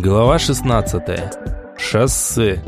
Глава 16. Шоссе.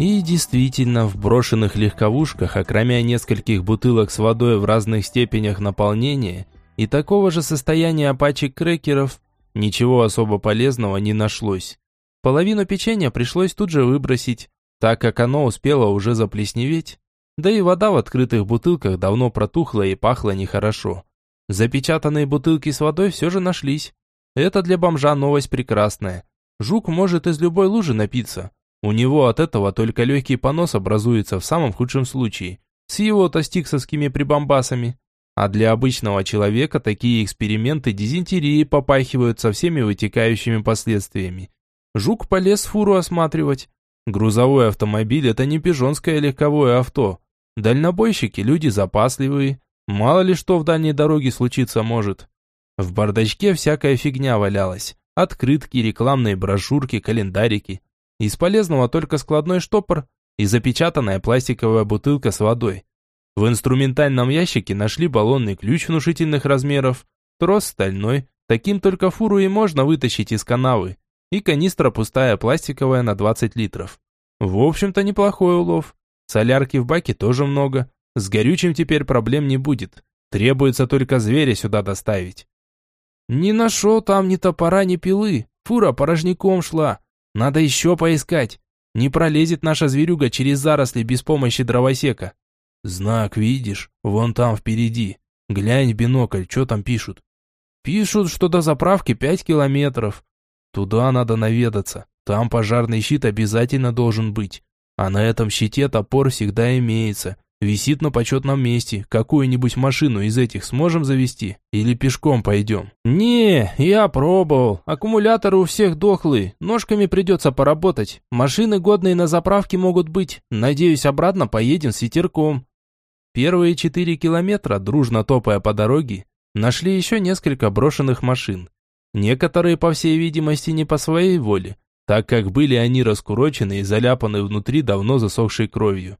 И действительно, в брошенных легковушках, окромя нескольких бутылок с водой в разных степенях наполнения и такого же состояния пачек крекеров, ничего особо полезного не нашлось. Половину печенья пришлось тут же выбросить, так как оно успело уже заплесневеть, да и вода в открытых бутылках давно протухла и пахла нехорошо. Запечатанные бутылки с водой все же нашлись, это для бомжа новость прекрасная. Жук может из любой лужи напиться. У него от этого только легкий понос образуется в самом худшем случае, с его-то стиксовскими прибамбасами. А для обычного человека такие эксперименты дизентерии попахивают со всеми вытекающими последствиями. Жук полез фуру осматривать. Грузовой автомобиль – это не пижонское легковое авто. Дальнобойщики – люди запасливые. Мало ли что в дальней дороге случиться может. В бардачке всякая фигня валялась. Открытки, рекламные брошюрки, календарики. Из полезного только складной штопор и запечатанная пластиковая бутылка с водой. В инструментальном ящике нашли баллонный ключ внушительных размеров, трос стальной, таким только фуру и можно вытащить из канавы, и канистра пустая пластиковая на 20 литров. В общем-то неплохой улов. Солярки в баке тоже много. С горючим теперь проблем не будет. Требуется только зверя сюда доставить. Не нашел там ни топора, ни пилы. Фура порожняком шла. Надо еще поискать. Не пролезет наша зверюга через заросли без помощи дровосека. Знак видишь? Вон там впереди. Глянь в бинокль, что там пишут. Пишут, что до заправки пять километров. Туда надо наведаться. Там пожарный щит обязательно должен быть. А на этом щите топор всегда имеется. Висит на почетном месте. Какую-нибудь машину из этих сможем завести? Или пешком пойдем? Не, я пробовал. Аккумуляторы у всех дохлые. Ножками придется поработать. Машины годные на заправке могут быть. Надеюсь, обратно поедем с ветерком. Первые четыре километра, дружно топая по дороге, нашли еще несколько брошенных машин. Некоторые, по всей видимости, не по своей воле, так как были они раскурочены и заляпаны внутри давно засохшей кровью.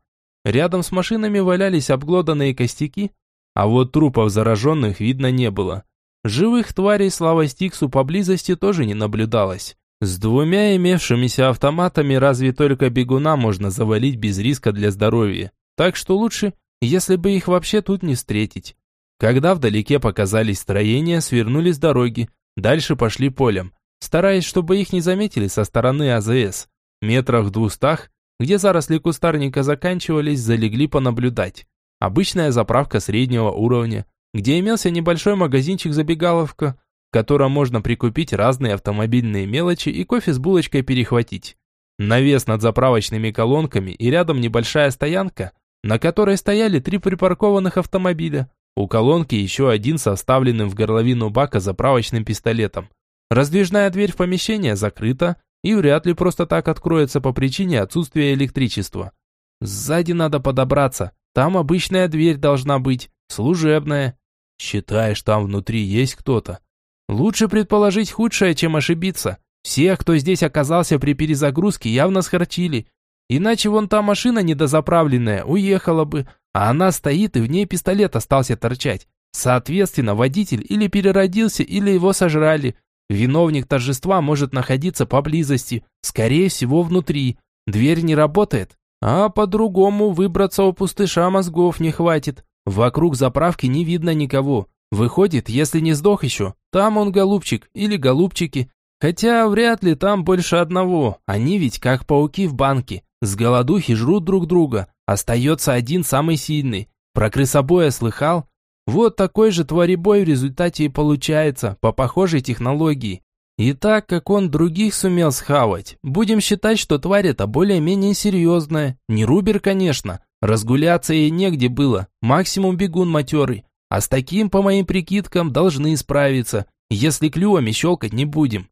Рядом с машинами валялись обглоданные костяки, а вот трупов зараженных видно не было. Живых тварей слава Стиксу поблизости тоже не наблюдалось. С двумя имевшимися автоматами разве только бегуна можно завалить без риска для здоровья. Так что лучше, если бы их вообще тут не встретить. Когда вдалеке показались строения, свернули с дороги, дальше пошли полем, стараясь, чтобы их не заметили со стороны АЗС. Метрах в двухстах где заросли кустарника заканчивались, залегли понаблюдать. Обычная заправка среднего уровня, где имелся небольшой магазинчик-забегаловка, в котором можно прикупить разные автомобильные мелочи и кофе с булочкой перехватить. Навес над заправочными колонками и рядом небольшая стоянка, на которой стояли три припаркованных автомобиля. У колонки еще один со вставленным в горловину бака заправочным пистолетом. Раздвижная дверь в помещение закрыта, и вряд ли просто так откроется по причине отсутствия электричества. Сзади надо подобраться, там обычная дверь должна быть, служебная. Считаешь, там внутри есть кто-то? Лучше предположить худшее, чем ошибиться. Всех, кто здесь оказался при перезагрузке, явно схорчили. Иначе вон та машина недозаправленная уехала бы, а она стоит и в ней пистолет остался торчать. Соответственно, водитель или переродился, или его сожрали. Виновник торжества может находиться поблизости, скорее всего внутри. Дверь не работает, а по-другому выбраться у пустыша мозгов не хватит. Вокруг заправки не видно никого. Выходит, если не сдох еще, там он голубчик или голубчики. Хотя вряд ли там больше одного. Они ведь как пауки в банке. С голодухи жрут друг друга. Остается один самый сильный. Про крысобоя слыхал? Вот такой же творебой в результате и получается, по похожей технологии. И так как он других сумел схавать, будем считать, что тварь эта более-менее серьезная. Не Рубер, конечно. Разгуляться ей негде было, максимум бегун матерый. А с таким, по моим прикидкам, должны справиться, если клювами щелкать не будем.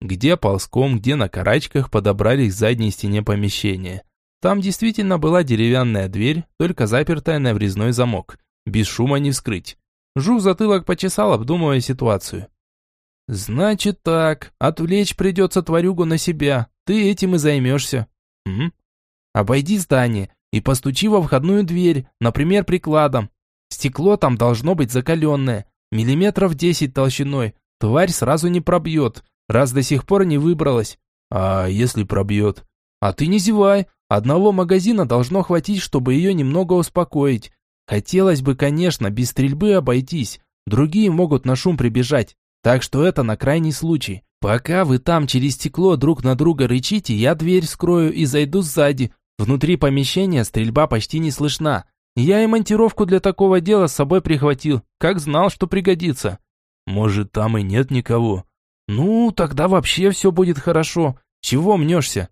Где ползком, где на карачках подобрались к задней стене помещения. Там действительно была деревянная дверь, только запертая на врезной замок. Без шума не вскрыть. Жук затылок почесал, обдумывая ситуацию. «Значит так, отвлечь придется тварюгу на себя. Ты этим и займешься». «Угу». «Обойди здание и постучи во входную дверь, например, прикладом. Стекло там должно быть закаленное, миллиметров десять толщиной. Тварь сразу не пробьет, раз до сих пор не выбралась. А если пробьет? А ты не зевай, одного магазина должно хватить, чтобы ее немного успокоить. Хотелось бы, конечно, без стрельбы обойтись, другие могут на шум прибежать, так что это на крайний случай. Пока вы там через стекло друг на друга рычите, я дверь скрою и зайду сзади. Внутри помещения стрельба почти не слышна. Я и монтировку для такого дела с собой прихватил, как знал, что пригодится. Может, там и нет никого. Ну, тогда вообще все будет хорошо. Чего мнешься?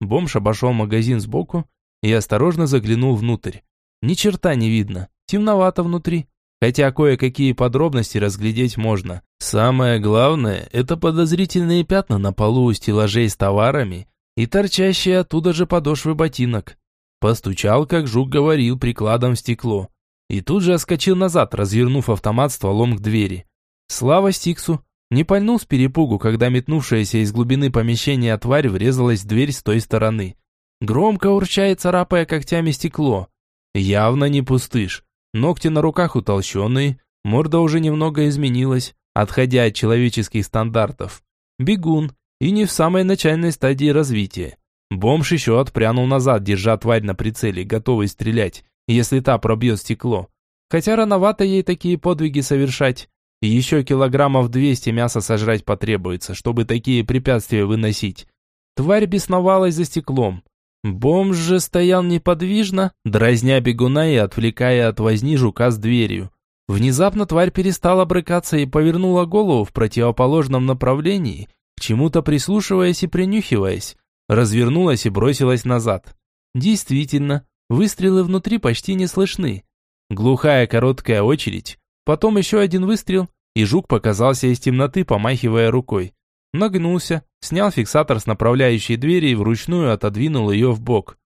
Бомж обошел магазин сбоку и осторожно заглянул внутрь. Ни черта не видно, темновато внутри. Хотя кое-какие подробности разглядеть можно. Самое главное – это подозрительные пятна на полу у стеллажей с товарами и торчащие оттуда же подошвы ботинок. Постучал, как жук говорил, прикладом в стекло. И тут же отскочил назад, развернув автомат стволом к двери. Слава Стиксу! Не пальнул с перепугу, когда метнувшаяся из глубины помещения тварь врезалась в дверь с той стороны. Громко урчает, царапая когтями стекло. Явно не пустышь. Ногти на руках утолщенные, морда уже немного изменилась, отходя от человеческих стандартов. Бегун, и не в самой начальной стадии развития. Бомж еще отпрянул назад, держа тварь на прицеле, готовый стрелять, если та пробьет стекло. Хотя рановато ей такие подвиги совершать. Еще килограммов 200 мяса сожрать потребуется, чтобы такие препятствия выносить. Тварь бесновалась за стеклом. Бомж же стоял неподвижно, дразня бегуна и отвлекая от возни жука с дверью. Внезапно тварь перестала брыкаться и повернула голову в противоположном направлении, к чему-то прислушиваясь и принюхиваясь. Развернулась и бросилась назад. Действительно, выстрелы внутри почти не слышны. Глухая короткая очередь, потом еще один выстрел, и жук показался из темноты, помахивая рукой. Нагнулся, снял фиксатор с направляющей двери и вручную отодвинул ее в бок.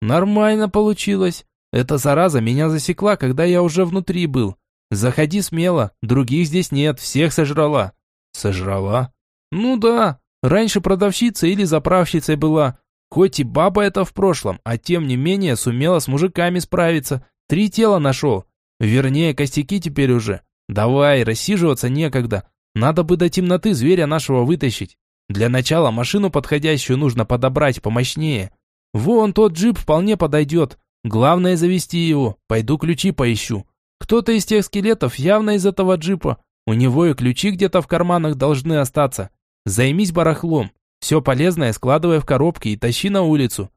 Нормально получилось. Эта зараза меня засекла, когда я уже внутри был. Заходи смело, других здесь нет, всех сожрала. Сожрала? Ну да, раньше продавщица или заправщицей была. Хоть и баба это в прошлом, а тем не менее сумела с мужиками справиться. Три тела нашел. Вернее, костяки теперь уже. Давай, рассиживаться некогда. Надо бы до темноты зверя нашего вытащить. Для начала машину подходящую нужно подобрать помощнее. Вон тот джип вполне подойдет. Главное завести его. Пойду ключи поищу. Кто-то из тех скелетов явно из этого джипа. У него и ключи где-то в карманах должны остаться. Займись барахлом. Все полезное складывай в коробки и тащи на улицу.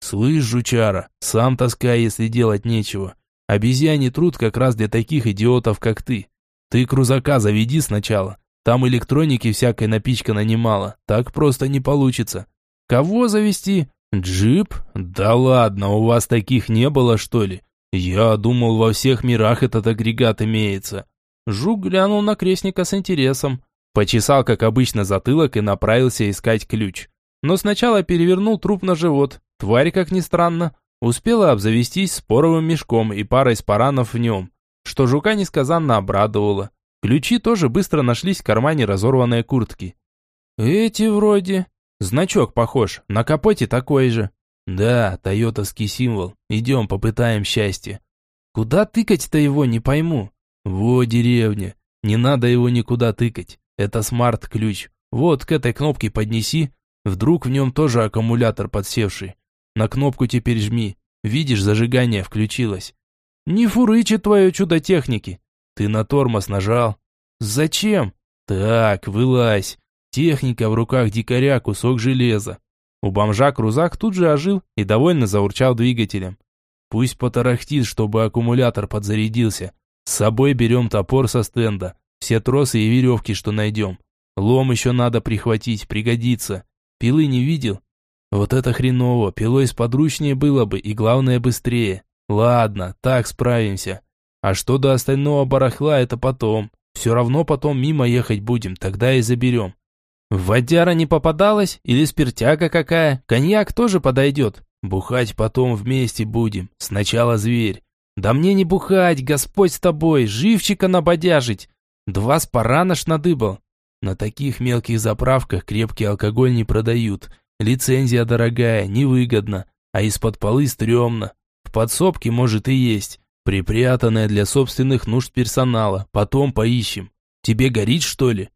Слышь, жучара, сам таскай, если делать нечего. Обезьяний труд как раз для таких идиотов, как ты. Ты крузака заведи сначала. Там электроники всякой напичкано немало. Так просто не получится. Кого завести? Джип? Да ладно, у вас таких не было, что ли? Я думал, во всех мирах этот агрегат имеется. Жук глянул на крестника с интересом. Почесал, как обычно, затылок и направился искать ключ. Но сначала перевернул труп на живот. Тварь, как ни странно, успела обзавестись споровым мешком и парой спаранов в нем, что жука несказанно обрадовало. Ключи тоже быстро нашлись в кармане разорванной куртки. Эти вроде. Значок похож, на капоте такой же. Да, тойотовский символ. Идем, попытаем счастье. Куда тыкать-то его, не пойму. Во, деревня. Не надо его никуда тыкать. Это смарт-ключ. Вот к этой кнопке поднеси. Вдруг в нем тоже аккумулятор подсевший. На кнопку теперь жми. Видишь, зажигание включилось. Не фурычит твое чудо техники. Ты на тормоз нажал? Зачем? Так, вылазь. Техника в руках дикаря, кусок железа. У бомжа крузак тут же ожил и довольно заурчал двигателем. Пусть потарахтит, чтобы аккумулятор подзарядился. С собой берем топор со стенда, все тросы и веревки, что найдем. Лом еще надо прихватить, пригодится. Пилы не видел? Вот это хреново, пилой сподручнее было бы и главное быстрее. Ладно, так справимся. А что до остального барахла, это потом. Все равно потом мимо ехать будем, тогда и заберем. Водяра не попадалась? Или спиртяга какая? Коньяк тоже подойдет. Бухать потом вместе будем. Сначала зверь. Да мне не бухать, Господь с тобой, живчика набодяжить. Два спаранаш надыбал. На таких мелких заправках крепкий алкоголь не продают. Лицензия дорогая, невыгодно, а из-под полы стрёмно. Подсобке может и есть. Припрятанное для собственных нужд персонала. Потом поищем. Тебе горит, что ли?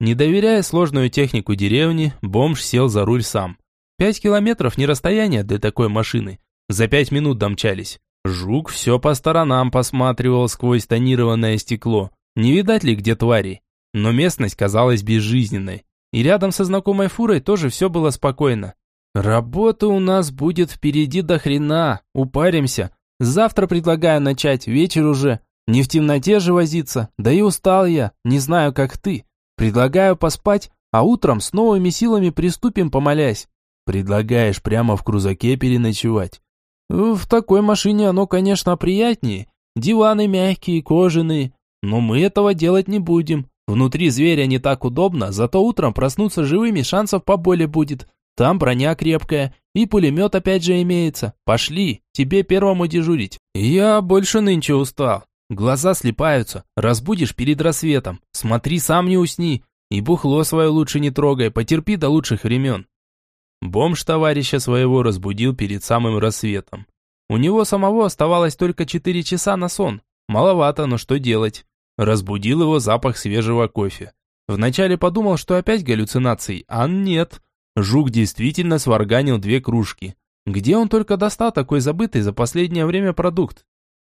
Не доверяя сложную технику деревни, бомж сел за руль сам. Пять километров не расстояние для такой машины. За пять минут домчались. Жук все по сторонам посматривал сквозь тонированное стекло. Не видать ли где твари? Но местность казалась безжизненной. И рядом со знакомой фурой тоже все было спокойно. «Работа у нас будет впереди до хрена. Упаримся. Завтра предлагаю начать, вечер уже. Не в темноте же возиться. Да и устал я, не знаю, как ты. Предлагаю поспать, а утром с новыми силами приступим, помолясь. Предлагаешь прямо в крузаке переночевать? В такой машине оно, конечно, приятнее. Диваны мягкие, кожаные. Но мы этого делать не будем. Внутри зверя не так удобно, зато утром проснуться живыми шансов поболее будет. Там броня крепкая, и пулемет опять же имеется. Пошли, тебе первому дежурить. Я больше нынче устал. Глаза слепаются, разбудишь перед рассветом. Смотри, сам не усни. И бухло свое лучше не трогай, потерпи до лучших времен. Бомж товарища своего разбудил перед самым рассветом. У него самого оставалось только четыре часа на сон. Маловато, но что делать? Разбудил его запах свежего кофе. Вначале подумал, что опять галлюцинации, а нет. Жук действительно сварганил две кружки. Где он только достал такой забытый за последнее время продукт?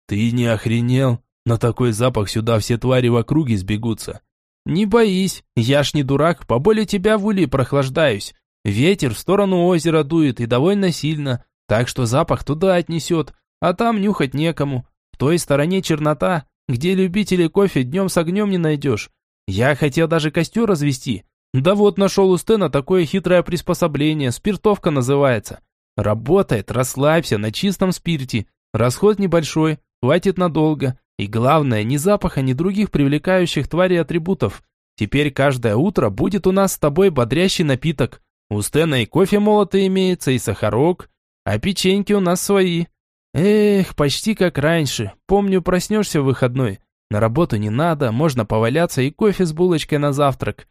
«Ты не охренел? На такой запах сюда все твари в округе сбегутся». «Не боись, я ж не дурак, поболее тебя в уле прохлаждаюсь. Ветер в сторону озера дует и довольно сильно, так что запах туда отнесет, а там нюхать некому. В той стороне чернота, где любителей кофе днем с огнем не найдешь. Я хотел даже костер развести. Да вот нашел у Стена такое хитрое приспособление, спиртовка называется. Работает, расслабься, на чистом спирте. Расход небольшой, хватит надолго. И главное, ни запаха, ни других привлекающих тварей атрибутов. Теперь каждое утро будет у нас с тобой бодрящий напиток. У Стена и кофе молотый имеется, и сахарок, а печеньки у нас свои. Эх, почти как раньше. Помню, проснешься в выходной. На работу не надо, можно поваляться и кофе с булочкой на завтрак.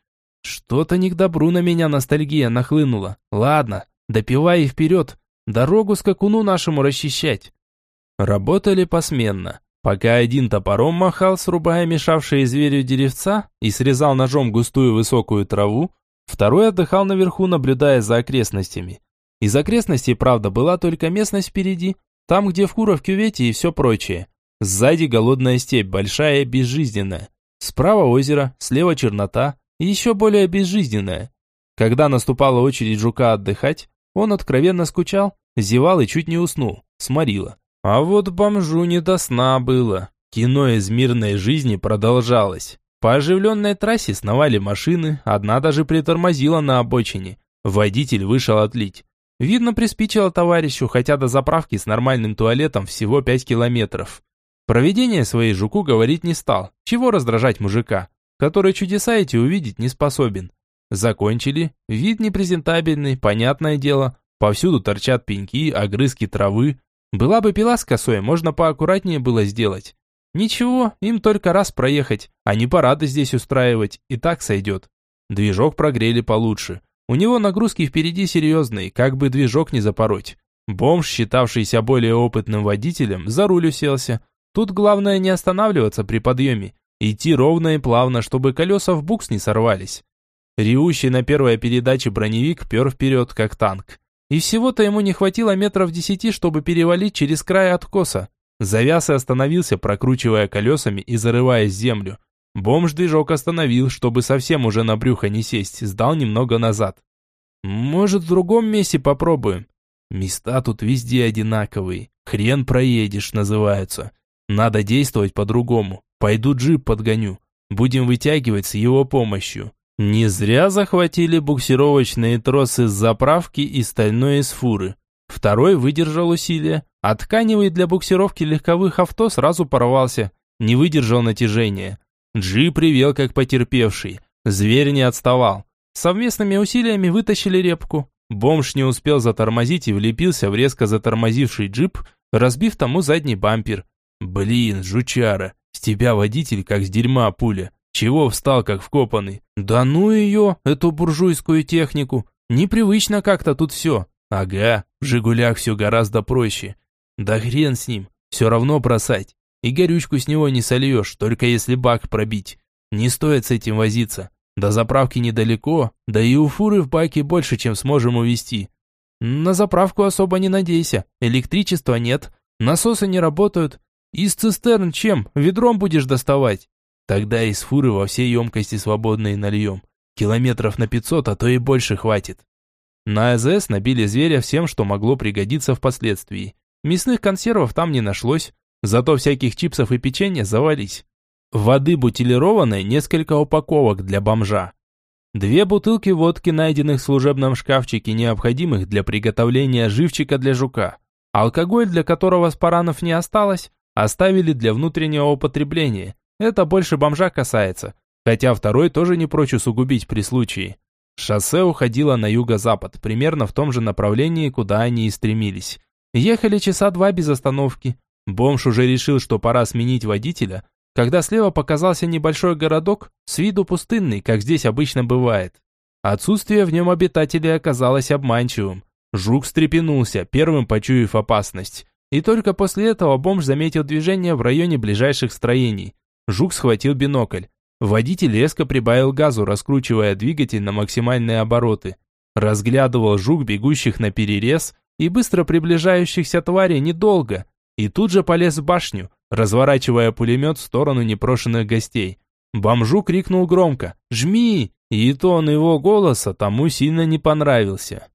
Что-то не к добру на меня ностальгия нахлынула. Ладно, допивай и вперед. Дорогу скакуну нашему расчищать. Работали посменно. Пока один топором махал, срубая мешавшие зверю деревца и срезал ножом густую высокую траву, Второй отдыхал наверху, наблюдая за окрестностями. Из окрестностей, правда, была только местность впереди, там, где фура в кювете и все прочее. Сзади голодная степь, большая безжизненная. Справа озеро, слева чернота еще более безжизненная. Когда наступала очередь жука отдыхать, он откровенно скучал, зевал и чуть не уснул, сморило. А вот бомжу не до сна было. Кино из мирной жизни продолжалось. По оживленной трассе сновали машины, одна даже притормозила на обочине. Водитель вышел отлить. Видно, приспичило товарищу, хотя до заправки с нормальным туалетом всего 5 километров. Проведение своей жуку говорить не стал. Чего раздражать мужика, который чудеса эти увидеть не способен. Закончили. Вид непрезентабельный, понятное дело. Повсюду торчат пеньки, огрызки травы. Была бы пила с косой, можно поаккуратнее было сделать. Ничего, им только раз проехать, а не парады здесь устраивать, и так сойдет. Движок прогрели получше. У него нагрузки впереди серьезные, как бы движок не запороть. Бомж, считавшийся более опытным водителем, за руль уселся. Тут главное не останавливаться при подъеме, идти ровно и плавно, чтобы колеса в букс не сорвались. Ревущий на первой передаче броневик пер вперед, как танк. И всего-то ему не хватило метров десяти, чтобы перевалить через край откоса. Завяз и остановился, прокручивая колесами и зарываясь в землю. Бомж движок остановил, чтобы совсем уже на брюхо не сесть, сдал немного назад. «Может, в другом месте попробуем?» «Места тут везде одинаковые. Хрен проедешь, называются. Надо действовать по-другому. Пойду джип подгоню. Будем вытягивать с его помощью». Не зря захватили буксировочные тросы с заправки и стальной из фуры. Второй выдержал усилия, а тканевый для буксировки легковых авто сразу порвался, не выдержал натяжения. Джип привел как потерпевший, зверь не отставал. Совместными усилиями вытащили репку. Бомж не успел затормозить и влепился в резко затормозивший джип, разбив тому задний бампер. «Блин, жучара, с тебя водитель как с дерьма пуля. Чего встал как вкопанный? Да ну ее, эту буржуйскую технику. Непривычно как-то тут все. Ага, в «Жигулях» все гораздо проще. Да хрен с ним, все равно бросать. И горючку с него не сольешь, только если бак пробить. Не стоит с этим возиться. До заправки недалеко, да и у фуры в баке больше, чем сможем увезти. На заправку особо не надейся, электричества нет, насосы не работают. Из цистерн чем? Ведром будешь доставать? Тогда из фуры во всей емкости свободной нальем. Километров на 500, а то и больше хватит. На АЗС набили зверя всем, что могло пригодиться впоследствии. Мясных консервов там не нашлось, зато всяких чипсов и печенья завались. Воды бутилированной несколько упаковок для бомжа. Две бутылки водки, найденных в служебном шкафчике, необходимых для приготовления живчика для жука. Алкоголь, для которого спаранов не осталось, оставили для внутреннего употребления. Это больше бомжа касается, хотя второй тоже не прочь усугубить при случае. Шоссе уходило на юго-запад, примерно в том же направлении, куда они и стремились. Ехали часа два без остановки. Бомж уже решил, что пора сменить водителя, когда слева показался небольшой городок, с виду пустынный, как здесь обычно бывает. Отсутствие в нем обитателей оказалось обманчивым. Жук встрепенулся, первым почуяв опасность. И только после этого бомж заметил движение в районе ближайших строений. Жук схватил бинокль. Водитель резко прибавил газу, раскручивая двигатель на максимальные обороты. Разглядывал жук, бегущих на перерез, и быстро приближающихся тварей недолго, и тут же полез в башню, разворачивая пулемет в сторону непрошенных гостей. Бомжу крикнул громко «Жми!» и тон его голоса тому сильно не понравился.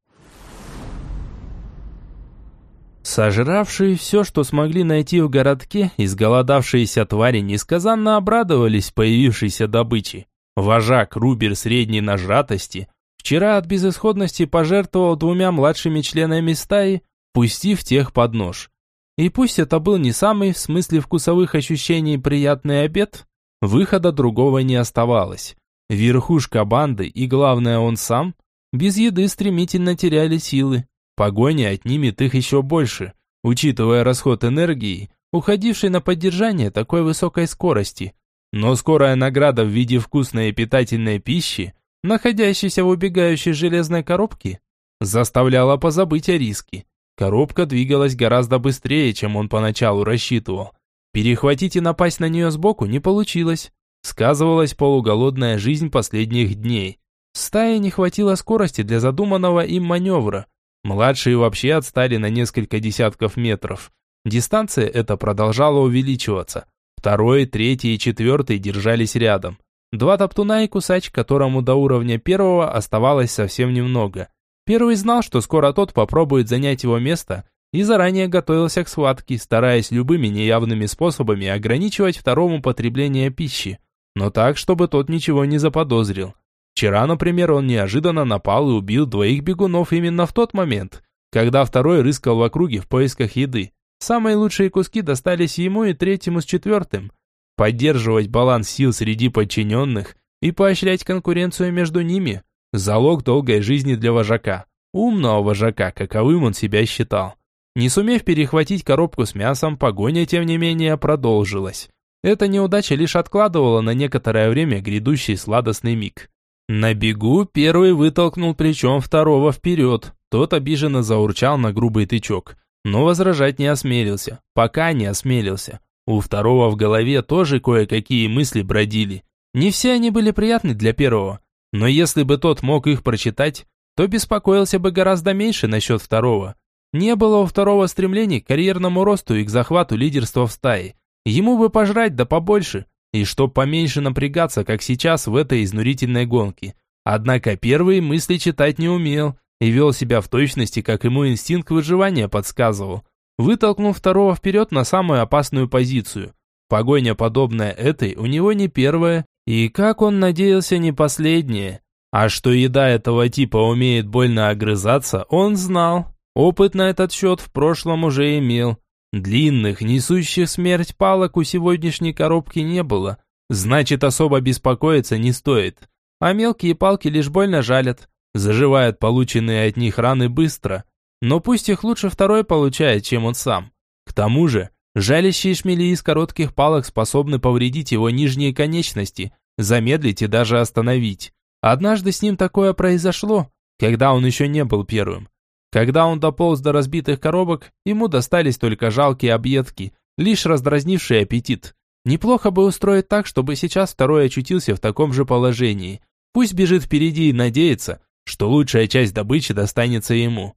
Сожравшие все, что смогли найти в городке, изголодавшиеся твари несказанно обрадовались появившейся добыче. Вожак Рубер средней нажратости вчера от безысходности пожертвовал двумя младшими членами стаи, пустив тех под нож. И пусть это был не самый, в смысле вкусовых ощущений, приятный обед, выхода другого не оставалось. Верхушка банды и, главное, он сам, без еды стремительно теряли силы. Погоня отнимет их еще больше, учитывая расход энергии, уходивший на поддержание такой высокой скорости. Но скорая награда в виде вкусной и питательной пищи, находящейся в убегающей железной коробке, заставляла позабыть о риске. Коробка двигалась гораздо быстрее, чем он поначалу рассчитывал. Перехватить и напасть на нее сбоку не получилось. Сказывалась полуголодная жизнь последних дней. Стае не хватило скорости для задуманного им маневра. Младшие вообще отстали на несколько десятков метров. Дистанция эта продолжала увеличиваться. Второй, третий и четвертый держались рядом. Два топтуна и кусач, которому до уровня первого оставалось совсем немного. Первый знал, что скоро тот попробует занять его место и заранее готовился к схватке, стараясь любыми неявными способами ограничивать второму потребление пищи, но так, чтобы тот ничего не заподозрил. Вчера, например, он неожиданно напал и убил двоих бегунов именно в тот момент, когда второй рыскал в округе в поисках еды. Самые лучшие куски достались ему и третьему с четвертым. Поддерживать баланс сил среди подчиненных и поощрять конкуренцию между ними – Залог долгой жизни для вожака. Умного вожака, каковым он себя считал. Не сумев перехватить коробку с мясом, погоня, тем не менее, продолжилась. Эта неудача лишь откладывала на некоторое время грядущий сладостный миг. На бегу первый вытолкнул плечом второго вперед. Тот обиженно заурчал на грубый тычок, но возражать не осмелился. Пока не осмелился. У второго в голове тоже кое-какие мысли бродили. Не все они были приятны для первого. Но если бы тот мог их прочитать, то беспокоился бы гораздо меньше насчет второго. Не было у второго стремлений к карьерному росту и к захвату лидерства в стае. Ему бы пожрать да побольше, и чтоб поменьше напрягаться, как сейчас в этой изнурительной гонке. Однако первый мысли читать не умел и вел себя в точности, как ему инстинкт выживания подсказывал. Вытолкнул второго вперед на самую опасную позицию. Погоня, подобная этой, у него не первая и как он надеялся, не последнее. А что еда этого типа умеет больно огрызаться, он знал. Опыт на этот счет в прошлом уже имел. Длинных, несущих смерть палок у сегодняшней коробки не было. Значит, особо беспокоиться не стоит. А мелкие палки лишь больно жалят. Заживают полученные от них раны быстро. Но пусть их лучше второй получает, чем он сам. К тому же, Жалящие шмели из коротких палок способны повредить его нижние конечности, замедлить и даже остановить. Однажды с ним такое произошло, когда он еще не был первым. Когда он дополз до разбитых коробок, ему достались только жалкие объедки, лишь раздразнившие аппетит. Неплохо бы устроить так, чтобы сейчас второй очутился в таком же положении. Пусть бежит впереди и надеется, что лучшая часть добычи достанется ему.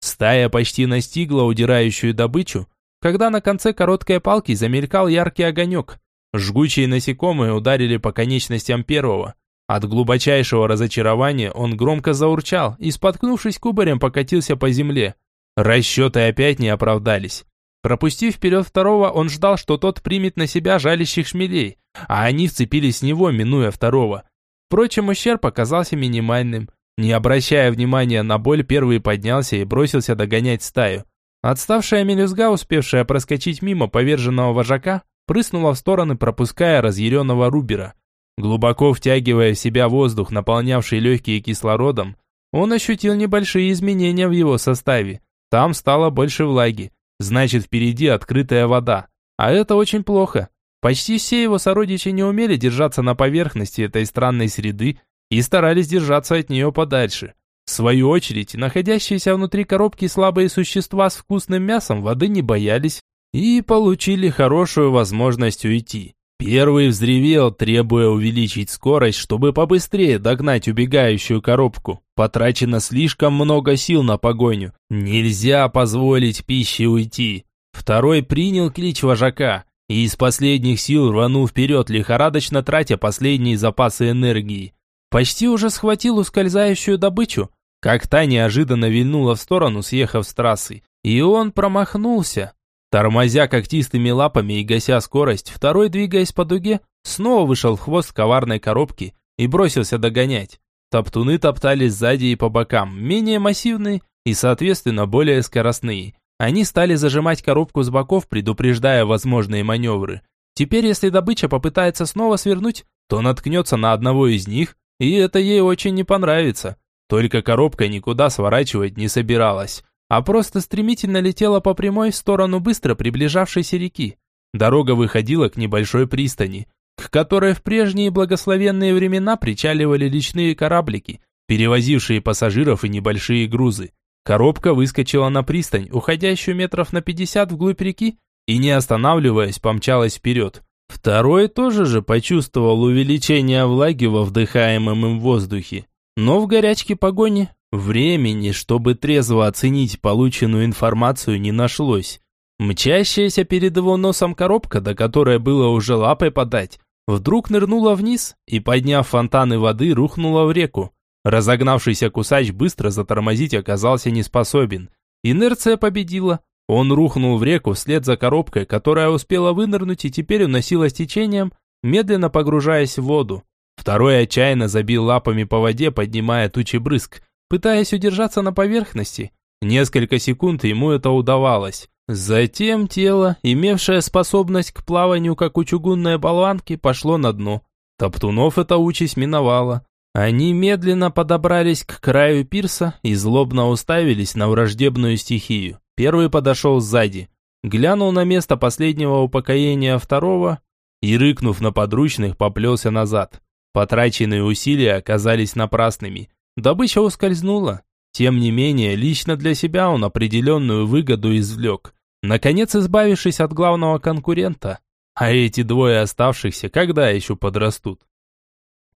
Стая почти настигла удирающую добычу, когда на конце короткой палки замелькал яркий огонек. Жгучие насекомые ударили по конечностям первого. От глубочайшего разочарования он громко заурчал и, споткнувшись кубарем, покатился по земле. Расчеты опять не оправдались. Пропустив вперед второго, он ждал, что тот примет на себя жалящих шмелей, а они вцепились в него, минуя второго. Впрочем, ущерб оказался минимальным. Не обращая внимания на боль, первый поднялся и бросился догонять стаю. Отставшая мелюзга, успевшая проскочить мимо поверженного вожака, прыснула в стороны, пропуская разъяренного Рубера. Глубоко втягивая в себя воздух, наполнявший легкие кислородом, он ощутил небольшие изменения в его составе. Там стало больше влаги, значит впереди открытая вода. А это очень плохо. Почти все его сородичи не умели держаться на поверхности этой странной среды и старались держаться от нее подальше. В свою очередь, находящиеся внутри коробки слабые существа с вкусным мясом воды не боялись и получили хорошую возможность уйти. Первый взревел, требуя увеличить скорость, чтобы побыстрее догнать убегающую коробку. Потрачено слишком много сил на погоню. Нельзя позволить пище уйти. Второй принял клич вожака и из последних сил рванул вперед, лихорадочно тратя последние запасы энергии. Почти уже схватил ускользающую добычу, как та неожиданно вильнула в сторону, съехав с трассы. И он промахнулся. Тормозя когтистыми лапами и гася скорость, второй, двигаясь по дуге, снова вышел в хвост коварной коробки и бросился догонять. Топтуны топтались сзади и по бокам, менее массивные и, соответственно, более скоростные. Они стали зажимать коробку с боков, предупреждая возможные маневры. Теперь, если добыча попытается снова свернуть, то наткнется на одного из них и это ей очень не понравится. Только коробка никуда сворачивать не собиралась, а просто стремительно летела по прямой в сторону быстро приближавшейся реки. Дорога выходила к небольшой пристани, к которой в прежние благословенные времена причаливали личные кораблики, перевозившие пассажиров и небольшие грузы. Коробка выскочила на пристань, уходящую метров на 50 вглубь реки, и не останавливаясь, помчалась вперед. Второй тоже же почувствовал увеличение влаги во вдыхаемом им воздухе. Но в горячке погони времени, чтобы трезво оценить полученную информацию, не нашлось. Мчащаяся перед его носом коробка, до которой было уже лапой подать, вдруг нырнула вниз и, подняв фонтаны воды, рухнула в реку. Разогнавшийся кусач быстро затормозить оказался не способен. Инерция победила, он рухнул в реку вслед за коробкой, которая успела вынырнуть и теперь уносилась течением, медленно погружаясь в воду. Второй отчаянно забил лапами по воде, поднимая тучи брызг, пытаясь удержаться на поверхности. Несколько секунд ему это удавалось. Затем тело, имевшее способность к плаванию, как у чугунной болванки, пошло на дно. Топтунов эта участь миновала. Они медленно подобрались к краю пирса и злобно уставились на враждебную стихию. Первый подошел сзади, глянул на место последнего упокоения второго и, рыкнув на подручных, поплелся назад. Потраченные усилия оказались напрасными. Добыча ускользнула. Тем не менее, лично для себя он определенную выгоду извлек, наконец избавившись от главного конкурента. А эти двое оставшихся когда еще подрастут?